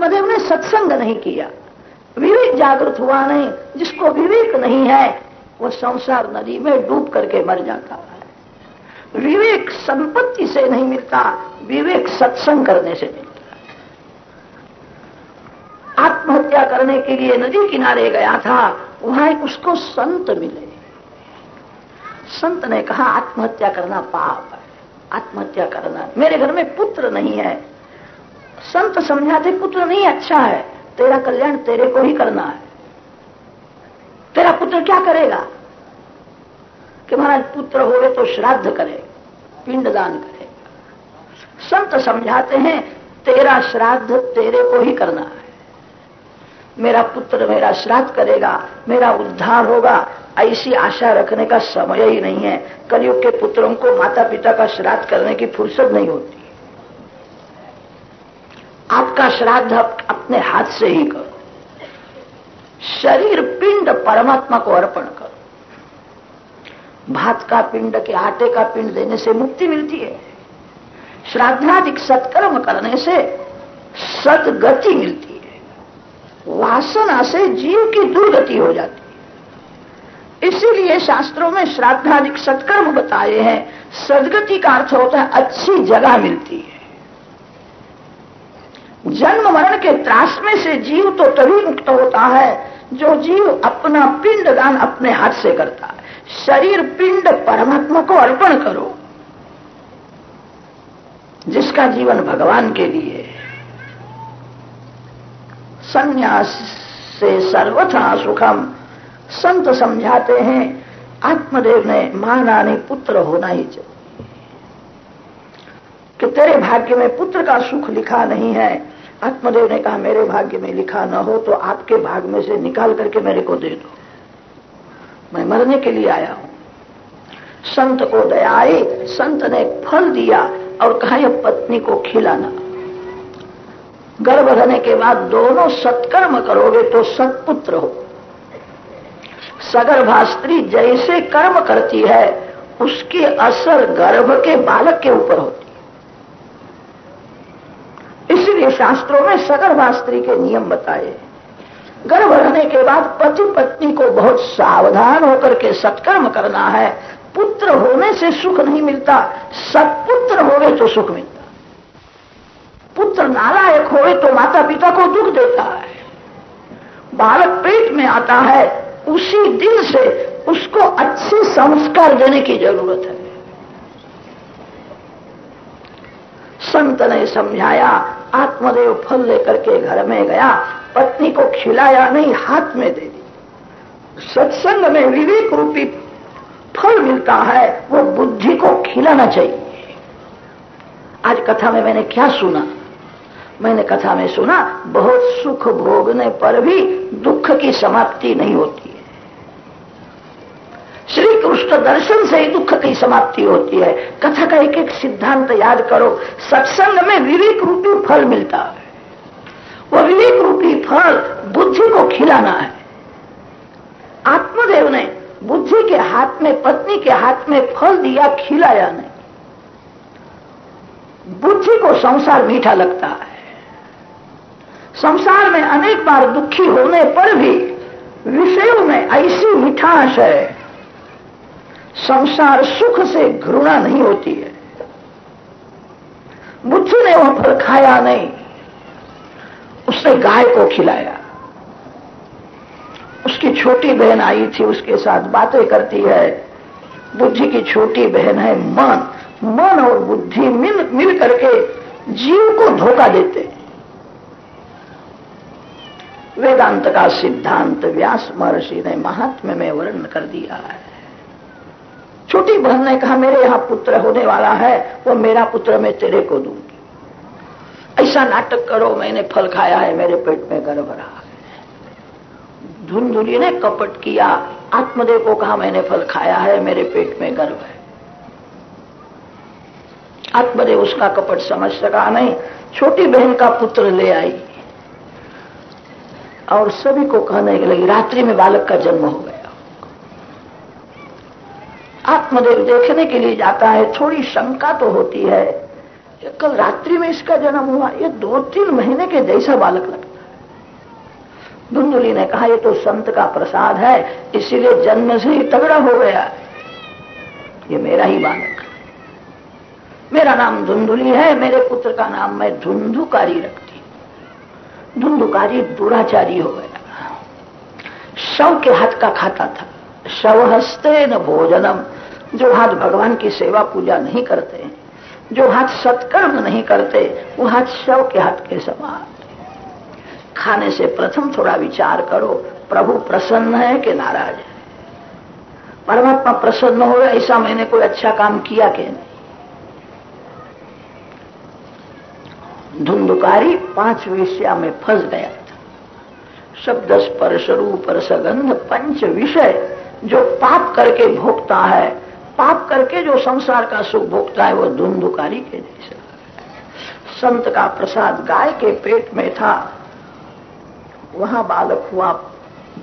आत्मदेव ने सत्संग नहीं किया। विवेक जागृत हुआ नहीं, जिसको विवेक नहीं है, वो संसार नदी में डूब करके मर जाता है। विवेक संपत्ति से नहीं मिलता, विवेक सत्संग करने से मिलता आत्महत्या करने के लिए नदी किनारे गया था, वहाँ उसको संत मिले। संत ने कहा, आत्महत्या करना पाप है, आत्महत्या करना। मेरे घर में पुत्र नहीं है संत समझाते पुत्र नहीं अच्छा है। तेरा कल्याण तेरे को ही करना है। तेरा पुत्र क्या करेगा? कि महाराज, पुत्र होवे तो श्राद्ध करे, पिंडदान करे। संत समझाते हैं, तेरा श्राद्ध तेरे को ही करना है। मेरा पुत्र मेरा श्राद्ध करेगा, मेरा उद्धार होगा। ऐसी आशा रखने का समय ही नहीं है। कलयुग के पुत्रों को माता पिता का श्राद्ध करने की फुर्सत नहीं होती। आपका श्राद्ध अपने हाथ से ही करो। शरीर पिंड परमात्मा को अर्पण करो। भात का पिंड के आटे का पिंड देने से मुक्ति मिलती है। श्राद्धाधिक सत्कर्म करने से सदगति मिलती है। वासना से जीव की दुर्गति हो जाती है। इसीलिए शास्त्रों में श्राद्धाधिक सत्कर्म बताए हैं। सदगति का अर्थ होता है अच्छी जगह मिलती है। जन्म मरण के त्रास में से जीव तो तभी मुक्त होता है, जो जीव अपना पिंड दान अपने हाथ से करता है। शरीर, पिंड परमात्मा को अर्पण करो, जिसका जीवन भगवान के लिए संन्यास से सर्वथा सुखम, संत समझाते हैं, आत्मदेव ने मानानी पुत्र होना ही चाहिए। तेरे भाग्य में पुत्र का सुख लिखा नहीं है। आत्मदेव ने कहा, मेरे भाग्य में लिखा न हो तो आपके भाग में से निकाल करके मेरे को दे दो। मैं मरने के लिए आया हूँ। संत को दया आई संत ने फल दिया और कहा, यह पत्नी को खिलाना। गर्भ रहने के बाद दोनों सत्कर्म करोगे तो सत्पुत्र हो। सगर्भा स्त्री जैसे कर्म करती है, उसकी असर गर्भ के बालक के ऊपर होती इसलिए शास्त्रों में सगर्भा स्त्री के नियम बताए। गर्भ रहने के बाद पति पत्नी को बहुत सावधान होकर के सत्कर्म करना है। पुत्र होने से सुख नहीं मिलता। सत्पुत्र होवे तो सुख मिलता। पुत्र नालायक होवे तो माता पिता को दुख देता है। बालक पेट में आता है, उसी दिन से उसको अच्छे संस्कार देने की ज़रूरत है। संत ने समझाया आत्मदेव फल लेकर के घर में गया, पत्नी को खिलाया नहीं, हाथ में दे दी। सत्संग में विवेक रूपी फल मिलता है, वो बुद्धि को खिलाना चाहिए। आज कथा में मैंने क्या सुना? मैंने कथा में सुना, बहुत सुख भोगने पर भी दुख की समाप्ति नहीं होती। श्री कृष्ण दर्शन से ही दुख की समाप्ति होती है। कथा का एक एक सिद्धांत याद करो। सत्संग में विवेक रूपी फल मिलता है। वो विवेक रूपी फल बुद्धि को खिलाना है। आत्मदेव ने बुद्धि के हाथ में, पत्नी के हाथ में फल दिया, खिलाया नहीं। बुद्धि को संसार मीठा लगता है। संसार में अनेक बार दुखी होने पर भी विषयों में ऐसी मिठास है। संसार सुख से घृणा नहीं होती है। बुद्धि ने वह फल खाया नहीं। उसने गाय को खिलाया। उसकी छोटी बहन आई थी, उसके साथ बातें करती है। बुद्धि की छोटी बहन है, मन। मन और बुद्धि मिल मिल करके जीव को धोखा देते। वेदांत का सिद्धांत व्यास महर्षि ने महात्म्य में वर्णन कर दिया है। छोटी बहन ने कहा, मेरे यहाँ पुत्र होने वाला है, वो मेरा पुत्र मैं तेरे को दूँगी। ऐसा नाटक करो, मैंने फल खाया है, मेरे पेट में गर्भ रहा है। धुंधुरी ने कपट किया, आत्मदेव को कहा, मैंने फल खाया है, मेरे पेट में गर्भ है। आत्मदेव उसका कपट समझ सका नहीं, छोटी बहन का पुत्र ले आई। और सभी को कहने लगी, रात्रि में बालक का जन्म हो गया। आत्मदेव देखने के लिए जाता है, थोड़ी शंका तो होती है। कल रात्रि में इसका जन्म हुआ, ये दो तीन महीने के जैसा बालक लगता है। धुंधुली ने कहा, ये तो संत का प्रसाद है, इसीलिए जन्म से ही तगड़ा हो गया ये मेरा ही बालक मेरा नाम धुंधुली है, मेरे पुत्र का नाम मैं धुंधुकारी रखती धुंधुकारी दुराचारी हो गया। शव के हाथ का खाता था। शव हस्ते न भोजनम जो हाथ भगवान की सेवा पूजा नहीं करते, जो हाथ सत्कर्म नहीं करते, वो हाथ शव के हाथ के समान। खाने से प्रथम थोड़ा विचार करो, प्रभु प्रसन्न है कि नाराज़ है? परमात्मा प्रसन्न हो गया, ऐसा मैंने कोई अच्छा काम किया कि नहीं? धुंधुकारी पाँच विषया में फंस गया था। शब्द स्पर्श रूप सगंध पंच विषय जो पाप करके भोगता है पाप करके जो संसार का सुख भोगता है, वो धुंधुकारी के जैसा संत का प्रसाद गाय के पेट में था। वहाँ बालक हुआ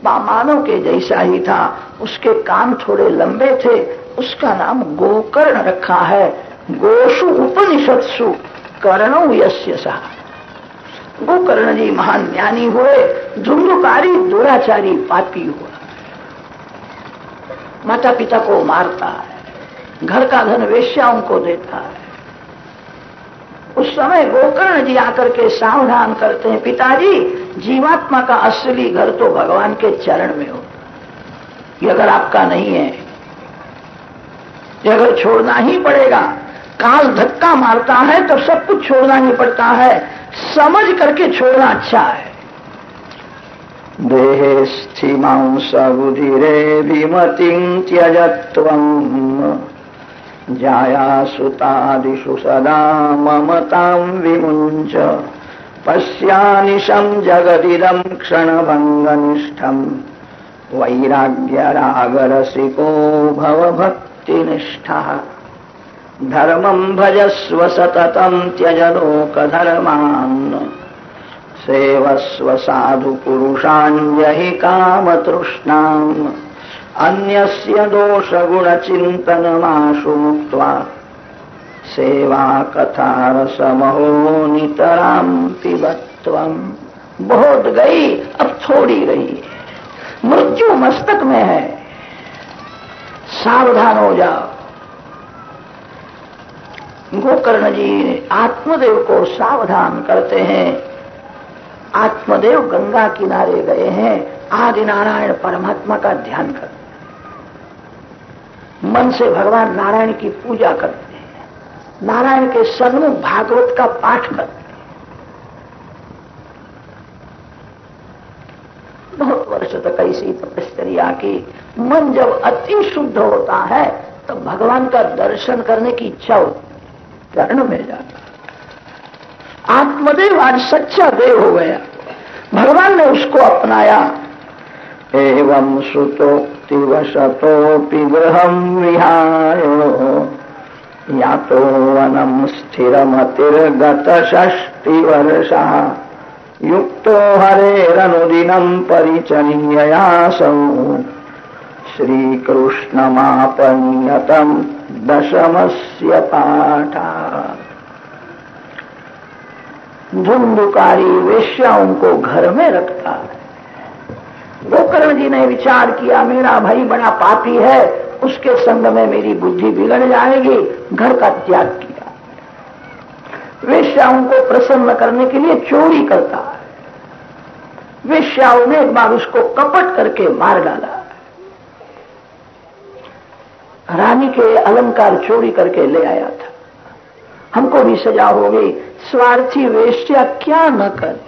मानव के जैसा ही था। उसके कान थोड़े लंबे थे। उसका नाम गोकर्ण रखा है। गोशु उपनिषत्सु कर्ण यश्य सहा गोकर्ण जी महान ज्ञानी हुए, धुंधुकारी, दुराचारी पापी हुआ। माता पिता को मारता है। घर का धन वेश्याओं को देता है। उस समय गोकर्ण जी आकर के सावधान करते हैं, पिताजी, जीवात्मा का असली घर तो भगवान के चरण में हो। ये अगर आपका नहीं है, ये अगर छोड़ना ही पड़ेगा, काल धक्का मारता है तो सब कुछ छोड़ना ही पड़ता है, समझ करके छोड़ना अच्छा है। देहे स्थिमांसबुधिरे विमतिं त्यजत्वम्। जायासुतादिषु सदा ममतां विमुञ्च। पश्यानिशं जगदिदं क्षणभङ्गनिष्ठम्। वैराग्यरागरसिको भवभक्तिनिष्ठः। धर्मं भजस्व सततं त्यज लोकधर्मान् सेवस्व साधुपुरुषाञ्जहि कामतृष्णाम् अन्यस्य सेवा कथारसमहो नितराम पिबत्वम बहुत गई, अब थोड़ी रही मृत्यु मस्तक में है। सावधान हो जाओ। गोकर्ण जी आत्मदेव को सावधान करते हैं। आत्मदेव गंगा किनारे गए हैं। आदि नारायण परमात्मा का ध्यान करते मन से भगवान नारायण की पूजा करते हैं। नारायण के सन्मुख भागवत का पाठ करते हैं। बहुत वर्ष तक ऐसी तपस्या की। मन जब अति शुद्ध होता है तो भगवान का दर्शन करने की इच्छा होती कर्ण में जाता आत्मदेव आज सच्चा देव हो गया। भगवान ने उसको अपनाया। एवं श्रुतोक्तिवशतोऽपि गृहम् विहाय। या तो वनम् स्थिरमतिर्गतषष्टिवर्षः युक्तो हरेरनुदिनम् परिचर्ययासौ। श्रीकृष्णमापन्यतम् दशमस्य पाठा। धुंधुकारी वेश्याओं को घर में रखता है। गोकर्ण जी ने विचार किया, मेरा भाई बड़ा पापी है, उसके संग में मेरी बुद्धि बिगड़ जाएगी। घर का त्याग किया। वेश्याओं को प्रसन्न करने के लिए चोरी करता है। वेश्याओं ने एक बार उसको कपट करके मार डाला। रानी के अलंकार चोरी करके ले आया था। हमको भी सजा हो गई स्वार्थी वेश्या क्या न कर।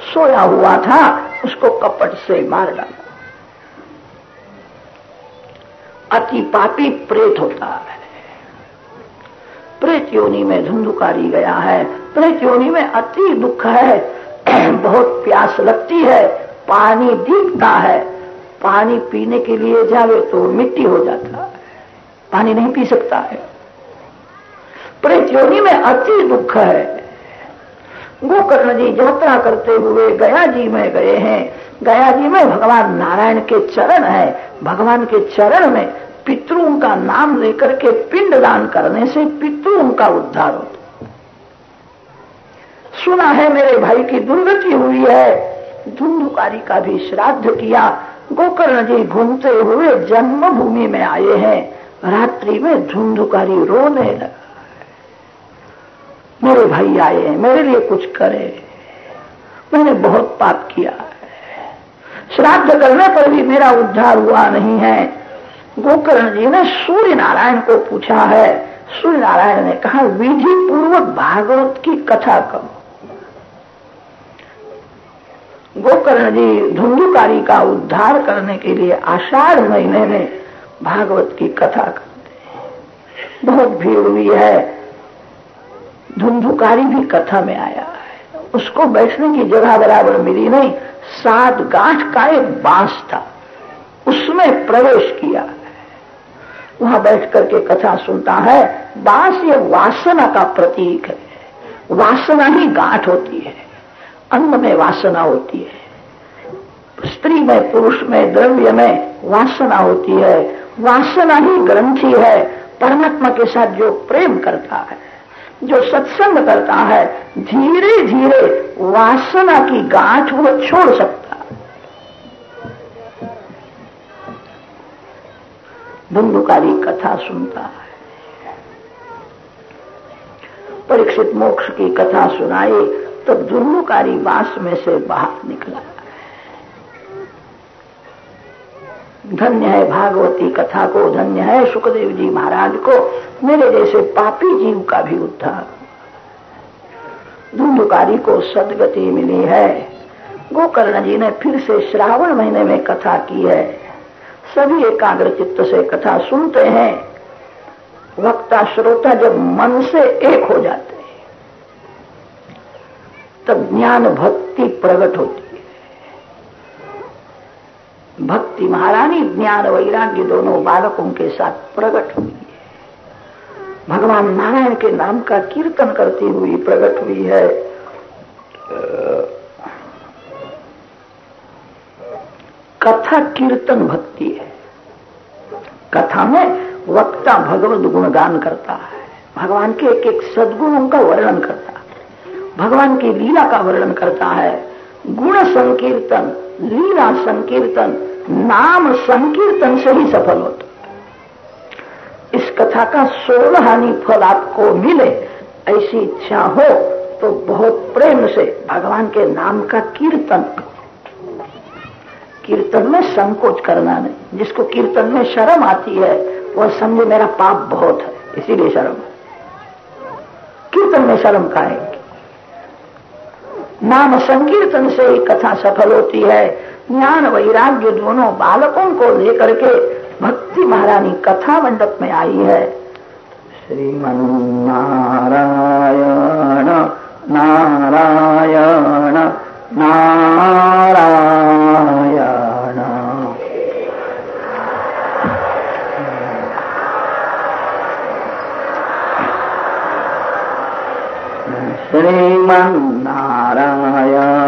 सोया हुआ था, उसको कपट से मार डाला। अति पापी प्रेत होता है। प्रेत योनि में धुंधुकारी गया है। प्रेत योनि में अति दुख है। बहुत प्यास लगती है। पानी दिखता है। पानी पीने के लिए जावे तो मिट्टी हो जाता है। पानी नहीं पी सकता है। प्रेत योनि में अति दुख है। गोकर्ण जी यात्रा करते हुए गया जी में गए हैं। गया जी में भगवान नारायण के चरण है। भगवान के चरण में पितरों का नाम लेकर के पिंड दान करने से पितरों का उद्धार होता सुना है मेरे भाई की दुर्गति हुई है। धुंधुकारी का भी श्राद्ध किया। गोकर्ण जी घूमते हुए जन्मभूमि में आए हैं। रात्रि में धुंधुकारी रोने लगा। मेरे भाई आए हैं मेरे लिए कुछ करे। मैंने बहुत पाप किया। है श्राद्ध करने पर भी मेरा उद्धार हुआ नहीं है। गोकर्ण जी ने सूर्य नारायण को पूछा है। सूर्य नारायण ने कहा विधि पूर्वक भागवत की कथा करो। गोकर्ण जी धुंधुकारी का उद्धार करने के लिए आषाढ़ महीने में भागवत की कथा करते बहुत भीड़ हुई है। धुंधुकारी भी कथा में आया है। उसको बैठने की जगह बराबर मिली नहीं। सात गांठ का एक बाँस था। उसमें प्रवेश किया वहाँ बैठ करके कथा सुनता है। बाँस ये वासना का प्रतीक है। वासना ही गांठ होती है। अन्न में वासना होती है। स्त्री में, पुरुष में, द्रव्य में वासना होती है। वासना ही ग्रंथि है। परमात्मा के साथ जो प्रेम करता है। जो सत्संग करता है, धीरे धीरे वासना की गांठ वो छोड़ सकता धुंधुकारी कथा सुनता है। परीक्षित मोक्ष की कथा सुनाई तो धुंधुकारी वास में से बाहर निकला। धन्य है भागवती कथा को, धन्य है सुखदेव जी महाराज को, मेरे जैसे पापी जीव का भी उद्धार। धुंधकारी को सदगति मिली है। गोकर्ण जी ने फिर से श्रावण महीने में कथा की है। सभी एकाग्र चित्त से कथा सुनते हैं। वक्ता श्रोता जब मन से एक हो जाते हैं, तब ज्ञान भक्ति प्रकट होती भक्ति महारानी, ज्ञान वैराग्य दोनों बालकों के साथ प्रकट हुई है। भगवान नारायण के नाम का कीर्तन करती हुई प्रकट हुई है। कथा कीर्तन भक्ति है। कथा में वक्ता भगवत गुणगान करता है। भगवान के एक एक सदगुणों का वर्णन करता है। भगवान की लीला का वर्णन करता है। गुण संकीर्तन, लीला संकीर्तन नाम संकीर्तन से ही सफल होता। इस कथा का सोलह हानि फल आपको मिले, ऐसी इच्छा हो तो बहुत प्रेम से भगवान के नाम का कीर्तन। कीर्तन में संकोच करना नहीं, जिसको कीर्तन में शर्म आती है, वह समझे मेरा पाप बहुत है, इसीलिए शर्म कीर्तन में शर्म का है नाम संकीर्तन से ही कथा सफल होती है ज्ञान वैराग्य दोनों बालकों को लेकर के भक्ति महारानी कथा मंडप में आई है। श्रीमन नारायण नारायण। नारायण श्रीमन नारायण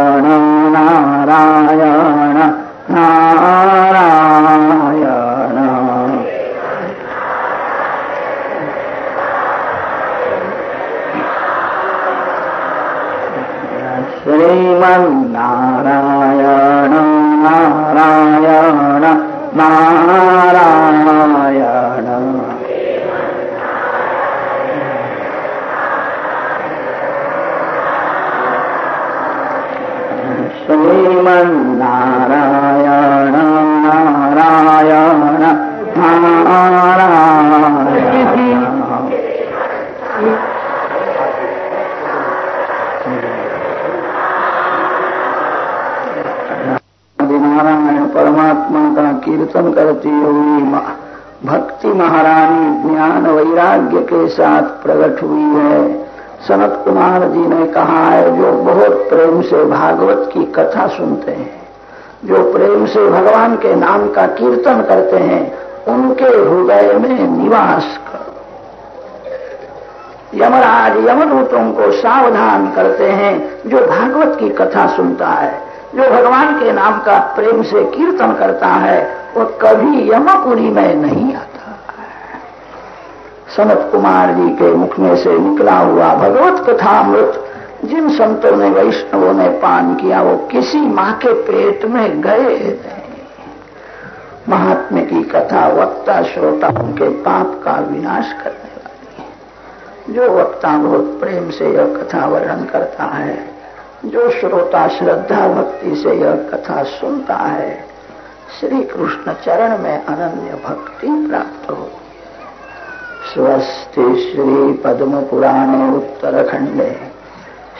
ज्ञान वैराग्य के साथ प्रकट हुई है। सनत कुमार जी ने कहा है, जो बहुत प्रेम से भागवत की कथा सुनते हैं, जो प्रेम से भगवान के नाम का कीर्तन करते हैं, उनके हृदय में निवास करो। यमराज यमदूतों को सावधान करते हैं, जो भागवत की कथा सुनता है, जो भगवान के नाम का प्रेम से कीर्तन करता है, वो कभी यमपुरी में नहीं आता। सनत कुमार जी के मुख में से निकला हुआ भगवत कथामृत जिन संतों ने, वैष्णवों ने पान किया, वो किसी माँ के पेट में गए महात्मा की कथा वक्ता श्रोता उनके पाप का विनाश करने वाली। है जो वक्ता बहुत प्रेम से यह कथा वर्णन करता है, जो श्रोता श्रद्धा भक्ति से यह कथा सुनता है, श्री कृष्ण चरण में अनन्य भक्ति प्राप्त होती स्वस्ति श्री पद्म पुराणे उत्तरखंडे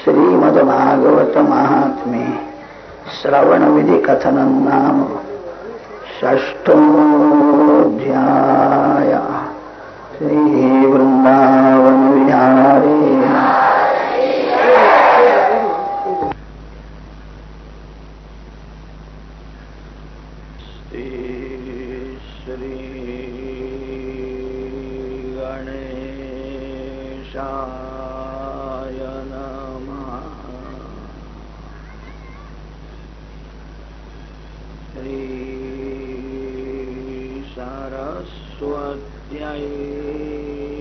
श्रीमद्भागवत महात्म्ये श्रवण विधि कथन नाम षष्ठोऽध्याय। श्रीवृन्दावन 第二。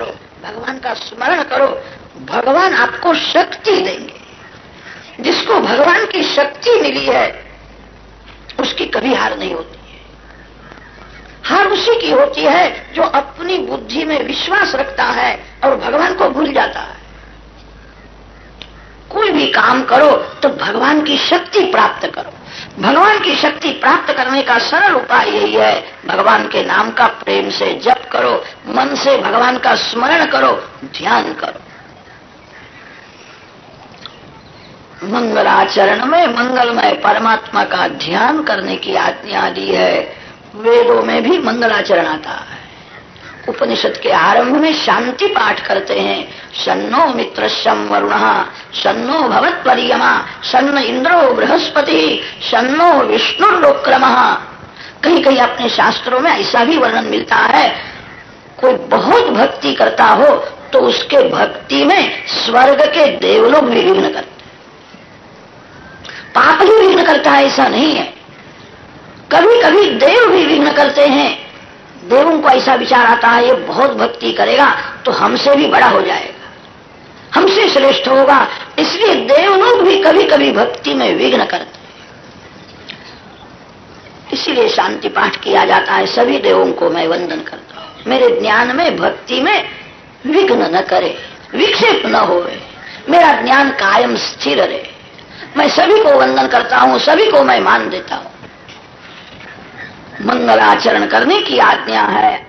सरल उपाय यही है। भगवान के नाम का प्रेम से जप करो, मन से भगवान का स्मरण करो, ध्यान करो। मंगलाचरण में मंगलमय परमात्मा का ध्यान करने की आज्ञा दी है। वेदों में भी मंगलाचरण आता है। उपनिषद के आरंभ में शांति पाठ करते हैं। सन्नो मित्र वरुण सन्नो भवत परियमा सन्न इंद्रो बृहस्पति सन्नो विष्णु विष्णुर्लोक्रम कहीं कहीं अपने शास्त्रों में ऐसा भी वर्णन मिलता है, कोई बहुत भक्ति करता हो तो उसके भक्ति में स्वर्ग के देवलोग भी विघ्न करते पाप ही विघ्न करता है, ऐसा नहीं है। कभी कभी देव भी विघ्न करते हैं। देवों को ऐसा विचार आता है, ये बहुत भक्ति करेगा तो हमसे भी बड़ा हो जाएगा। हमसे श्रेष्ठ होगा, इसलिए देवलोग भी कभी कभी भक्ति में विघ्न करते इसीलिए शांति पाठ किया जाता है, सभी देवों को मैं वंदन करता हूँ। मेरे ज्ञान में, भक्ति में विघ्न न करे, विक्षेप न हो मेरा ज्ञान कायम स्थिर रहे। मैं सभी को वंदन करता हूँ, सभी को मैं मान देता हूँ। मंगलाचरण करने की आज्ञा है।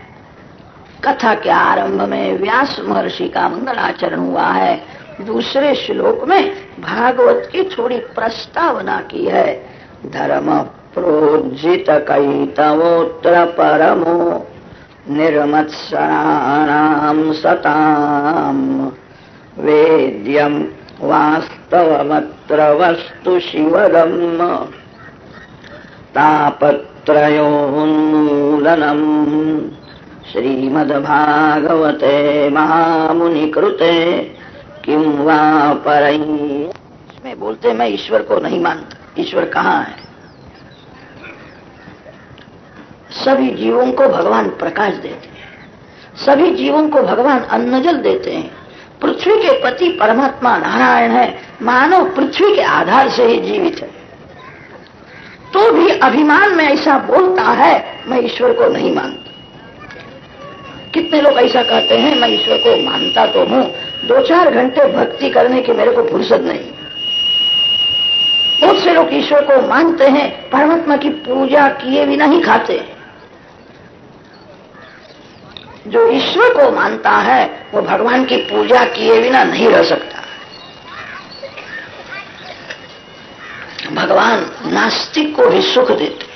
कथा के आरंभ में व्यास महर्षि का मंगलाचरण हुआ है। दूसरे श्लोक में भागवत की थोड़ी प्रस्तावना की है। धर्म प्रोजित कैतवोत्र परमो निर्मत्सराणाम सताम वेद्यम वास्तवमत्र वस्तु शिवदम। तापत तापत्रयोन्मूलनम् श्रीमद्भागवते महामुनिकृते किम वा पर? इसमें बोलते, मैं ईश्वर को नहीं मानता। ईश्वर कहाँ है? सभी जीवों को भगवान प्रकाश देते हैं। सभी जीवों को भगवान अन्न जल देते हैं। पृथ्वी के पति परमात्मा नारायण है। मानव पृथ्वी के आधार से ही जीवित है। तो भी अभिमान में ऐसा बोलता है, मैं ईश्वर को नहीं मानता। कितने लोग ऐसा कहते हैं, मैं ईश्वर को मानता तो हूँ। दो चार घंटे भक्ति करने की मेरे को फुर्सत नहीं। बहुत से लोग ईश्वर को मानते हैं, परमात्मा की पूजा किए बिना ही खाते जो ईश्वर को मानता है, वो भगवान की पूजा किए बिना नहीं रह सकता। भगवान नास्तिक को भी सुख देते।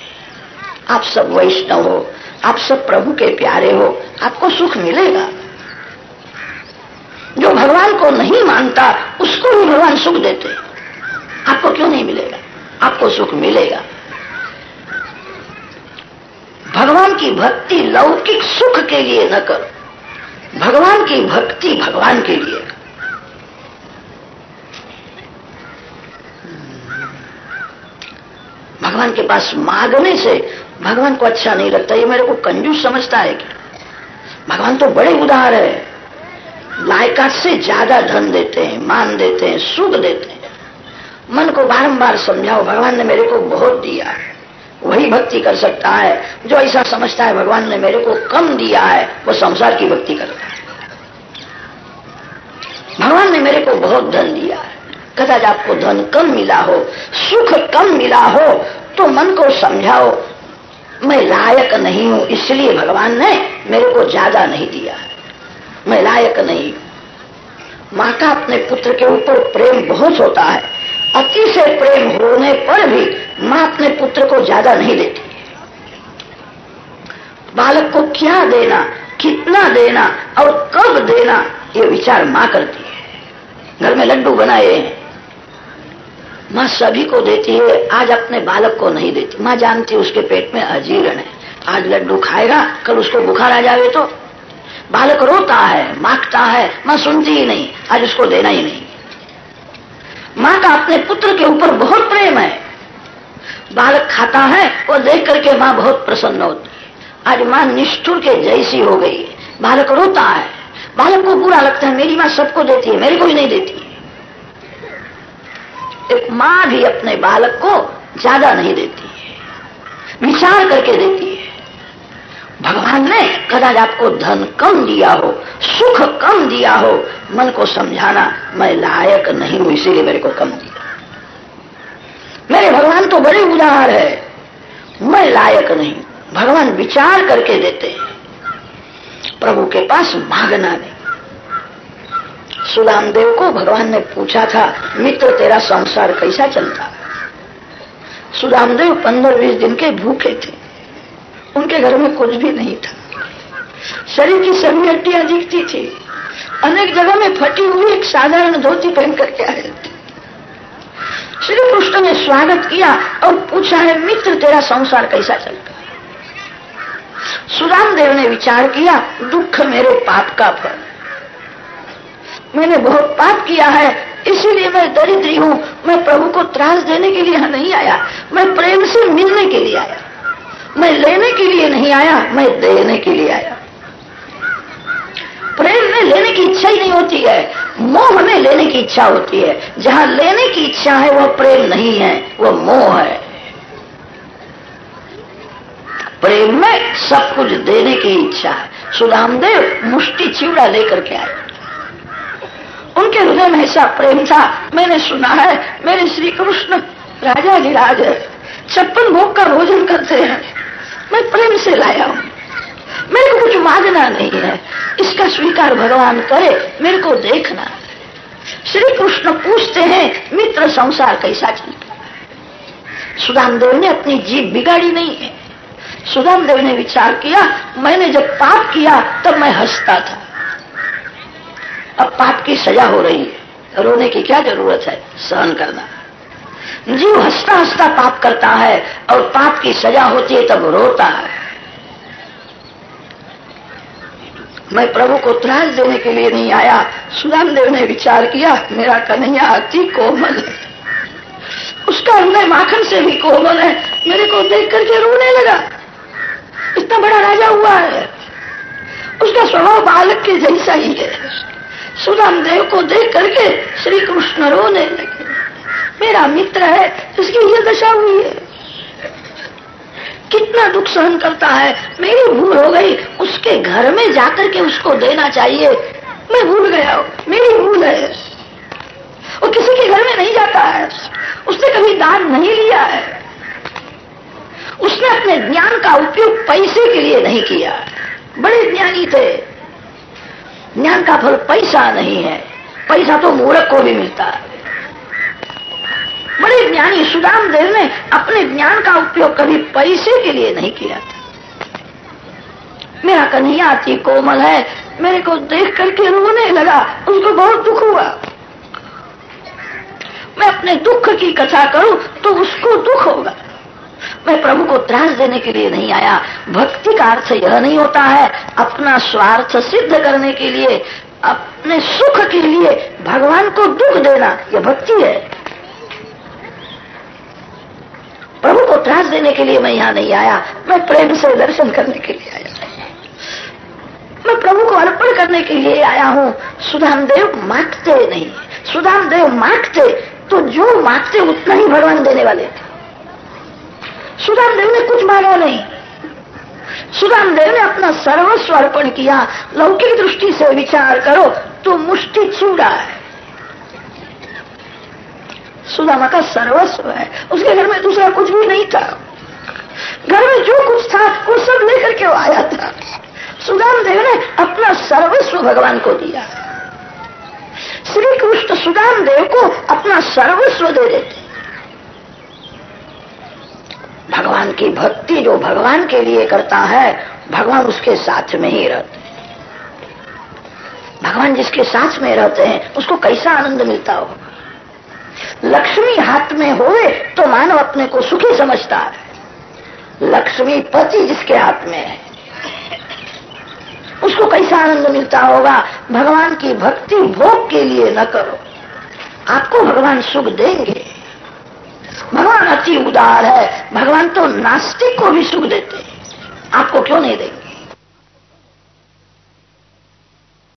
आप सब वैष्णव हो, आप सब प्रभु के प्यारे हो, आपको सुख मिलेगा। जो भगवान को नहीं मानता, उसको भी भगवान सुख देते। आपको क्यों नहीं मिलेगा? आपको सुख मिलेगा। भगवान की भक्ति लौकिक सुख के लिए न करो। भगवान की भक्ति भगवान के लिए। भगवान के पास मांगने से भगवान को अच्छा नहीं लगता, ये मेरे को कंजूस समझता है कि भगवान तो बड़े उदार है। लायकात से ज़्यादा धन देते हैं, मान देते हैं, सुख देते हैं। मन को बारंबार समझाओ, भगवान ने मेरे को बहुत दिया है। वही भक्ति कर सकता है, जो ऐसा समझता है, भगवान ने मेरे को कम दिया है, वो संसार की भक्ति करता है। भगवान ने मेरे को बहुत धन दिया है। कदाच आपको धन कम मिला हो, सुख कम मिला हो तो मन को समझाओ। मैं लायक नहीं हूँ, इसलिए भगवान ने मेरे को ज़्यादा नहीं दिया। मैं लायक नहीं। माँ का अपने पुत्र के ऊपर प्रेम बहुत होता है। अति से प्रेम होने पर भी माँ अपने पुत्र को ज़्यादा नहीं देती। बालक को क्या देना, कितना देना और कब देना, ये विचार माँ करती है। घर में लड्डू बनाए हैं। माँ सभी को देती है, आज अपने बालक को नहीं देती। माँ जानती उसके पेट में अजीर्ण है। आज लड्डू खाएगा, कल उसको बुखार आ जावे तो। बालक रोता है माँगता है, माँ सुनती ही नहीं, आज उसको देना ही नहीं। माँ का अपने पुत्र के ऊपर बहुत प्रेम है। बालक खाता है, वो देख करके माँ बहुत प्रसन्न होती है। आज माँ निष्ठुर के जैसी हो गई बालक रोता है। बालक को बुरा लगता है, मेरी माँ सबको देती है, मेरे को ही नहीं देती। एक माँ भी अपने बालक को ज़्यादा नहीं देती है। विचार करके देती है। भगवान ने कदाच आपको धन कम दिया हो, सुख कम दिया हो, मन को समझाना मैं लायक नहीं हूँ, इसीलिए मेरे को कम दिया। मेरे भगवान तो बड़े उदार है। मैं लायक नहीं भगवान विचार करके देते हैं। प्रभु के पास मांगना नहीं। सुदाम देव को भगवान ने पूछा था, मित्र, तेरा संसार कैसा चलता? सुदाम देव पंद्रह बीस दिन के भूखे थे। उनके घर में कुछ भी नहीं था। शरीर की सभी हड्डियाँ दिखती थी। अनेक जगह में फटी हुई एक साधारण धोती पहन करके आए थे। श्री कृष्ण ने स्वागत किया और पूछा है, मित्र, तेरा संसार कैसा चलता? सुदाम देव ने विचार किया, दुख मेरे पाप का फल। मैंने बहुत पाप किया है, इसीलिए मैं दरिद्री हूँ। मैं प्रभु को त्रास देने के लिए नहीं आया, मैं प्रेम से मिलने के लिए आया। मैं लेने के लिए नहीं आया, मैं देने के लिए आया। प्रेम में लेने की इच्छा ही नहीं होती है, मोह में लेने की इच्छा होती है। जहाँ लेने की इच्छा है, वह प्रेम नहीं है, वह मोह है। प्रेम में सब कुछ देने की इच्छा है। सुदामदेव मुष्टि चिवड़ा लेकर के आए। उनके हृदय में ऐसा प्रेम था। मैंने सुना है, मेरे श्री कृष्ण राजा जी राज छप्पन भोग का भोजन करते हैं। मैं प्रेम से लाया हूँ। मेरे को कुछ मांगना नहीं है। इसका स्वीकार भगवान करे, मेरे को देखना। श्री कृष्ण पूछते हैं, मित्र संसार कैसा चलता? है सुदाम देव ने अपनी जीव बिगाड़ी नहीं है। सुदाम देव ने विचार किया, मैंने जब पाप किया, तब मैं हंसता था। अब पाप की सजा हो रही है। रोने की क्या ज़रूरत है? सहन करना। जीव हंसता हंसता पाप करता है और पाप की सजा होती है तब रोता है। मैं प्रभु को त्रास देने के लिए नहीं आया, सुदाम देव ने विचार किया, मेरा कन्हैया अति कोमल है। उसका हृदय माखन से भी कोमल है। मेरे को देख करके रोने लगा। इतना बड़ा राजा हुआ है। उसका स्वभाव बालक के जैसा ही है। सुदाम देव को देख करके श्री कृष्ण रोने लगे। मेरा मित्र है, इसकी ये दशा हुई है। कितना दुख सहन करता है, मेरी भूल हो गई, उसके घर में जाकर के उसको देना चाहिए। मैं भूल गया मेरी भूल है। वो किसी के घर में नहीं जाता है। उसने कभी दान नहीं लिया है। उसने अपने ज्ञान का उपयोग पैसे के लिए नहीं किया। बड़े ज्ञानी थे। ज्ञान का फल पैसा नहीं है। पैसा तो मूर्ख को भी मिलता है। बड़े ज्ञानी सुदाम देव ने अपने ज्ञान का उपयोग कभी पैसे के लिए नहीं किया था। मेरा कन्हैया अति कोमल है। मेरे को देख करके रोने लगा। उसको बहुत दुख हुआ। मैं अपने दुख की कथा करूँ तो उसको दुख होगा। मैं प्रभु को त्रास देने के लिए नहीं आया। भक्ति का अर्थ यह नहीं होता है, अपना स्वार्थ सिद्ध करने के लिए, अपने सुख के लिए भगवान को दुख देना, यह भक्ति है। प्रभु को त्रास देने के लिए मैं यहाँ नहीं आया। मैं प्रेम से दर्शन करने के लिए आया। मैं प्रभु को अर्पण करने के लिए आया हूँ। सुधाम देव मांगते नहीं। सुधाम देव मांगते तो जो मांगते उतना ही भगवान देने वाले थे। सुदाम देव ने कुछ मांगा नहीं। सुदाम देव ने अपना सर्वस्व अर्पण किया। लौकिक दृष्टि से विचार करो तो मुष्टि चूड़ा है। सुदामा का सर्वस्व है। उसके घर में दूसरा कुछ भी नहीं था। घर में जो कुछ था, वो सब लेकर के आया था? सुदाम देव ने अपना सर्वस्व भगवान को दिया। श्री कृष्ण सुदाम देव को अपना सर्वस्व दे देते। भगवान की भक्ति जो भगवान के लिए करता है, भगवान उसके साथ में ही रहते भगवान जिसके साथ में रहते हैं, उसको कैसा आनंद मिलता होगा लक्ष्मी हाथ में होवे तो मानव अपने को सुखी समझता है। लक्ष्मी पति जिसके हाथ में है, उसको कैसा आनंद मिलता होगा? भगवान की भक्ति भोग के लिए न करो। आपको भगवान सुख देंगे। भगवान अति उदार है। भगवान तो नास्तिक को भी सुख देते हैं। आपको क्यों नहीं देंगे?